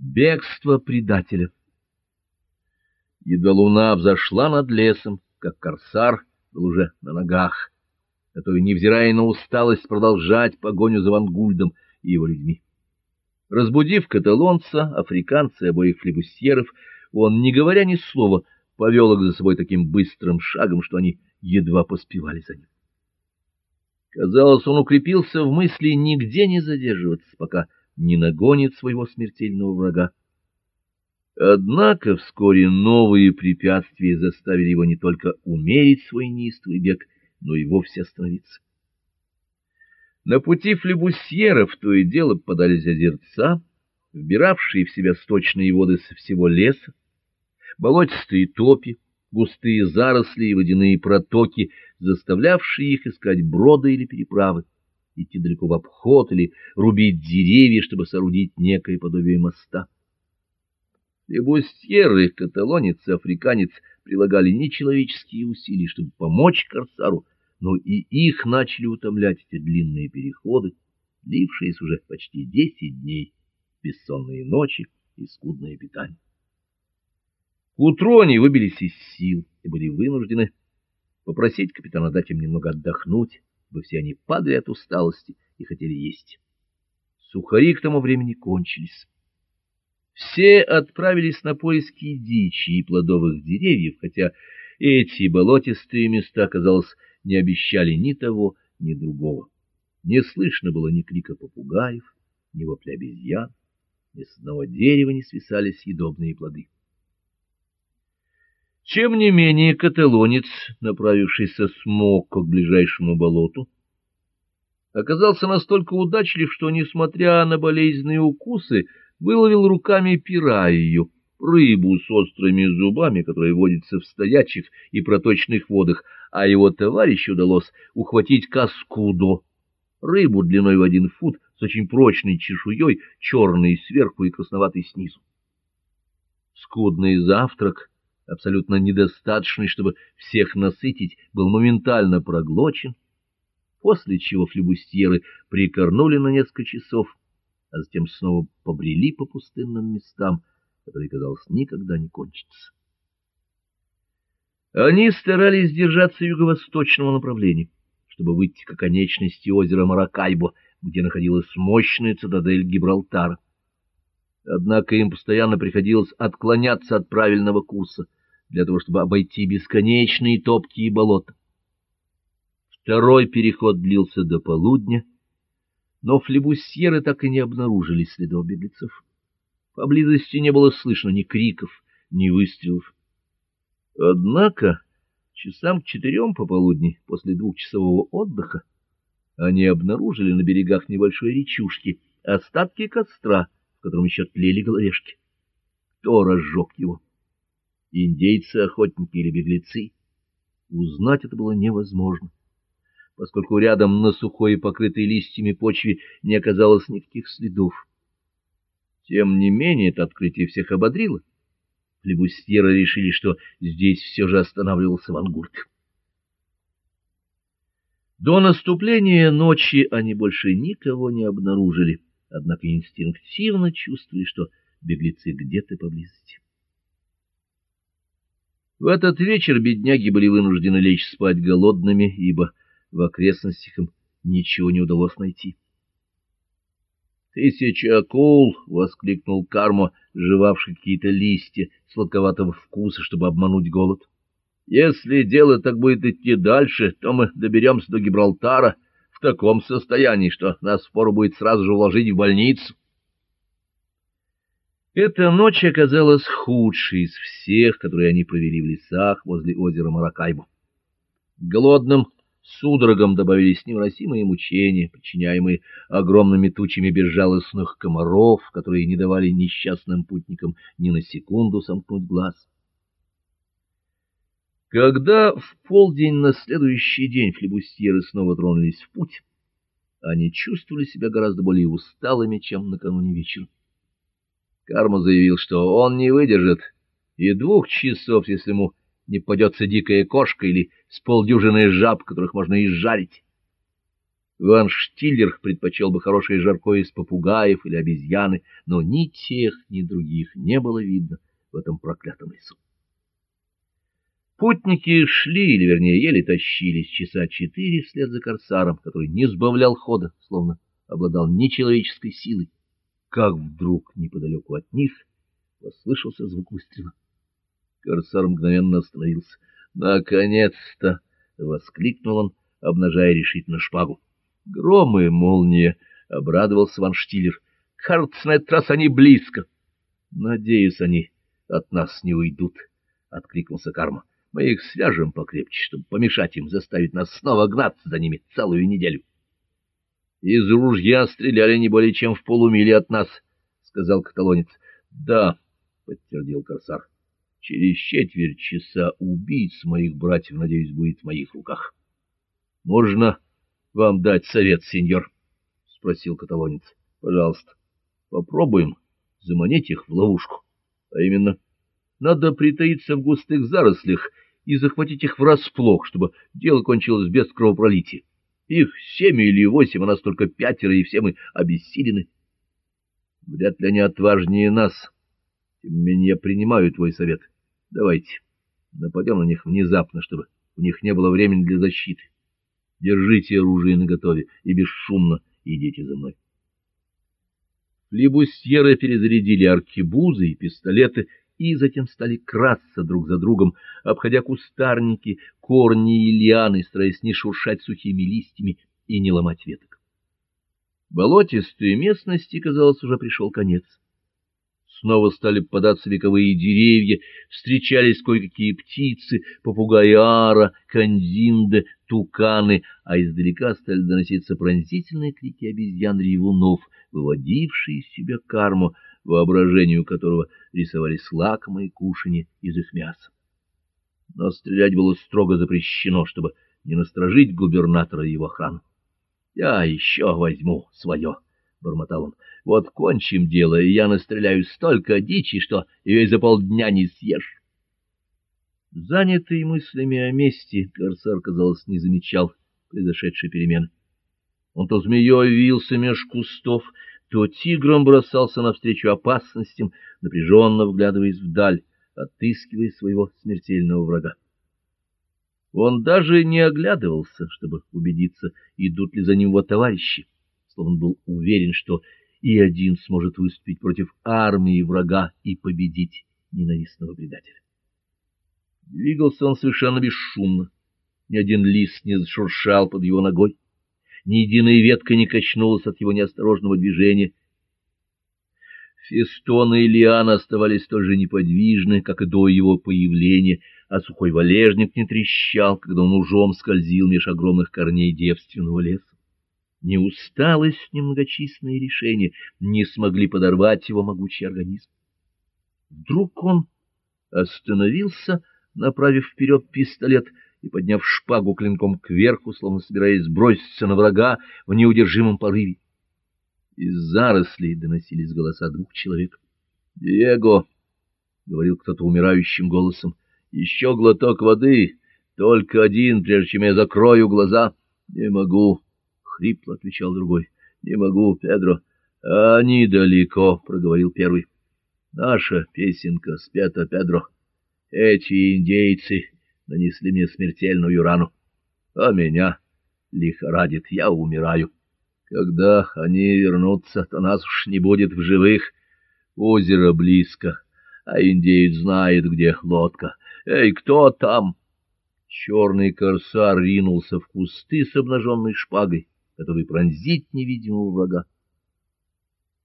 Бегство предателя. Едва луна взошла над лесом, как корсар был уже на ногах, готовый, невзирая на усталость, продолжать погоню за Вангульдом и его людьми. Разбудив каталонца, африканца и обоих флебусьеров, он, не говоря ни слова, повел их за собой таким быстрым шагом, что они едва поспевали за ним. Казалось, он укрепился в мысли нигде не задерживаться, пока не нагонит своего смертельного врага. Однако вскоре новые препятствия заставили его не только умерить свой неистовый бег, но и вовсе остановиться. На пути флебусьеров то и дело попадались озерца, вбиравшие в себя сточные воды со всего леса, болотистые топи, густые заросли и водяные протоки, заставлявшие их искать броды или переправы идти далеко в обход или рубить деревья, чтобы соорудить некое подобие моста. Лебустьеры, каталонец и африканец прилагали нечеловеческие усилия, чтобы помочь корсару, но и их начали утомлять эти длинные переходы, длившиеся уже почти десять дней, бессонные ночи и скудное питание. К утру они выбились из сил и были вынуждены попросить капитана дать им немного отдохнуть, ибо все они падали от усталости и хотели есть. Сухари к тому времени кончились. Все отправились на поиски дичи и плодовых деревьев, хотя эти болотистые места, казалось, не обещали ни того, ни другого. Не слышно было ни крика попугаев, ни вопля обезьян, ни с одного дерева не свисали съедобные плоды. Чем не менее каталонец, направившийся с Мокко к ближайшему болоту, оказался настолько удачлив, что, несмотря на болезненные укусы, выловил руками пираю, рыбу с острыми зубами, которая водится в стоячих и проточных водах, а его товарищу удалось ухватить каскудо, рыбу длиной в один фут с очень прочной чешуей, черной сверху и красноватой снизу. Скудный завтрак — абсолютно недостаточный, чтобы всех насытить, был моментально проглочен, после чего флебустьеры прикорнули на несколько часов, а затем снова побрели по пустынным местам, которые, казалось, никогда не кончатся. Они старались держаться юго-восточного направления, чтобы выйти к оконечности озера Маракайбо, где находилась мощная цитадель Гибралтара. Однако им постоянно приходилось отклоняться от правильного курса — для того, чтобы обойти бесконечные топкие болота. Второй переход длился до полудня, но флебусьеры так и не обнаружили следов беглецов. Поблизости не было слышно ни криков, ни выстрелов. Однако часам к четырем пополудни, после двухчасового отдыха, они обнаружили на берегах небольшой речушки остатки костра, в котором еще тлели головешки. Кто разжег его? Индейцы-охотники или беглецы. Узнать это было невозможно, поскольку рядом на сухой и покрытой листьями почве не оказалось никаких следов. Тем не менее, это открытие всех ободрило. Флебустьеры решили, что здесь все же останавливался Вангурт. До наступления ночи они больше никого не обнаружили, однако инстинктивно чувствовали, что беглецы где-то поблизости. В этот вечер бедняги были вынуждены лечь спать голодными, ибо в окрестностях им ничего не удалось найти. «Тысяча акул!» — воскликнул Кармо, жевавший какие-то листья сладковатого вкуса, чтобы обмануть голод. «Если дело так будет идти дальше, то мы доберемся до Гибралтара в таком состоянии, что нас впору будет сразу же уложить в больницу». Эта ночь оказалась худшей из всех, которые они провели в лесах возле озера Маракайбо. Голодным судорогам добавились невыносимые мучения, причиняемые огромными тучами безжалостных комаров, которые не давали несчастным путникам ни на секунду сомкнуть глаз. Когда в полдень на следующий день флебустьеры снова тронулись в путь, они чувствовали себя гораздо более усталыми, чем накануне вечером. Карма заявил, что он не выдержит и двух часов, если ему не попадется дикая кошка или с полдюжины жаб, которых можно изжарить. Ван Штиллер предпочел бы хорошее жаркое из попугаев или обезьяны, но ни тех, ни других не было видно в этом проклятом лесу. Путники шли, или вернее еле тащились часа четыре вслед за корсаром, который не сбавлял хода, словно обладал нечеловеческой силой. Как вдруг неподалеку от них послышался звук выстрела. Корсар мгновенно остановился. «Наконец-то!» — воскликнул он, обнажая решительно шпагу. «Гром и молния!» — обрадовался Ван Штиллер. «Кажется, на этот раз они близко!» «Надеюсь, они от нас не уйдут!» — откликнулся Карма. Мы их свяжем покрепче, чтобы помешать им заставить нас снова гнаться за ними целую неделю. — Из ружья стреляли не более чем в полумиле от нас, — сказал каталонец. — Да, — подтвердил корсар. — Через четверть часа убийц моих братьев, надеюсь, будет в моих руках. — Можно вам дать совет, сеньор? — спросил каталонец. — Пожалуйста, попробуем заманить их в ловушку. А именно... Надо притаиться в густых зарослях и захватить их врасплох, чтобы дело кончилось без кровопролития. Их семь или восемь, а нас только пятеро, и все мы обессилены. Вряд ли они отважнее нас. Тем не менее, принимаю твой совет. Давайте, нападем на них внезапно, чтобы у них не было времени для защиты. Держите оружие наготове и бесшумно идите за мной. Флибустьеры перезарядили аркебузы и пистолеты и затем стали красться друг за другом, обходя кустарники, корни и лианы, стараясь не шуршать сухими листьями и не ломать веток. Болотистой местности, казалось, уже пришел конец. Снова стали попадаться вековые деревья, встречались кое-какие птицы, попугаи ара, кандинды, туканы, а издалека стали доноситься пронзительные крики обезьян-ревунов, выводившие из себя карму, воображению которого рисовались лакомые кушанья из их мяса. Но стрелять было строго запрещено, чтобы не насторожить губернатора и его охрану. — Я еще возьму свое, — бормотал он. — Вот кончим дело, и я настреляю столько дичи, что ее и за полдня не съешь. Занятый мыслями о мести, корсар, казалось, не замечал произошедшей перемены. Он то змеей вился меж кустов, то тигром бросался навстречу опасностям, напряженно вглядываясь вдаль, отыскивая своего смертельного врага. Он даже не оглядывался, чтобы убедиться, идут ли за ним его товарищи, словно был уверен, что и один сможет выступить против армии врага и победить ненавистного предателя. Двигался он совершенно бесшумно, ни один лист не зашуршал под его ногой, ни единая ветка не качнулась от его неосторожного движения. Фестоны и лианы оставались столь же неподвижны, как и до его появления, а сухой валежник не трещал, когда он ужом скользил меж огромных корней девственного леса. Ни усталость, ни многочисленные решения не смогли подорвать его могучий организм. Вдруг он остановился, направив вперед пистолет — и, подняв шпагу клинком кверху, словно собираясь броситься на врага в неудержимом порыве. Из зарослей доносились голоса двух человек. — Диего! — говорил кто-то умирающим голосом. — Еще глоток воды, только один, прежде чем я закрою глаза. — Не могу, — хрипло отвечал другой. — Не могу, Педро. — Они далеко, — проговорил первый. — Наша песенка спета, Педро. Эти индейцы нанесли мне смертельную рану, а меня лихорадит, я умираю. Когда они вернутся, то нас уж не будет в живых. Озеро близко, а индеец знает, где лодка. Эй, кто там? Черный корсар ринулся в кусты с обнаженной шпагой, готовый пронзить невидимого врага.